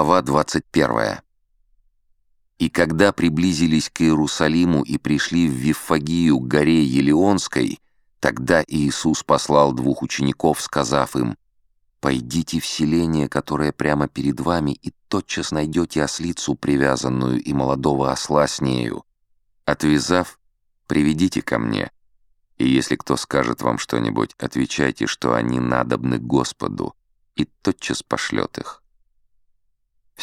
Глава 21. И когда приблизились к Иерусалиму и пришли в Вифагию к горе Елеонской, тогда Иисус послал двух учеников, сказав им, «Пойдите в селение, которое прямо перед вами, и тотчас найдете ослицу, привязанную, и молодого осла с нею. Отвязав, приведите ко мне. И если кто скажет вам что-нибудь, отвечайте, что они надобны Господу, и тотчас пошлет их».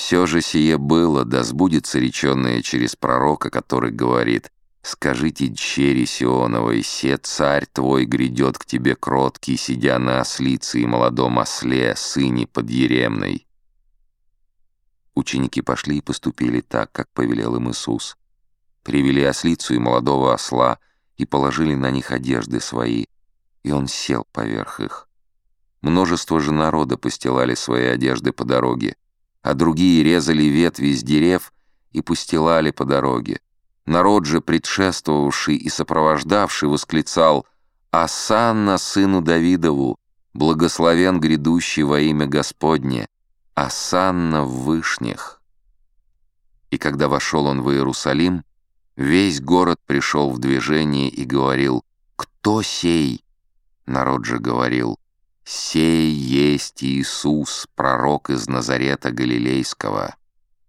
Все же сие было, да сбудется реченное через пророка, который говорит «Скажите дщери Сионовой, се царь твой грядет к тебе кроткий, сидя на ослице и молодом осле, сыне подъеремной». Ученики пошли и поступили так, как повелел им Иисус. Привели ослицу и молодого осла и положили на них одежды свои, и он сел поверх их. Множество же народа постилали свои одежды по дороге, а другие резали ветви из дерев и пустилали по дороге. Народ же, предшествовавший и сопровождавший, восклицал «Асанна сыну Давидову, благословен грядущий во имя Господне, Асанна в вышних». И когда вошел он в Иерусалим, весь город пришел в движение и говорил «Кто сей?» Народ же говорил «Сей есть Иисус, пророк из Назарета Галилейского».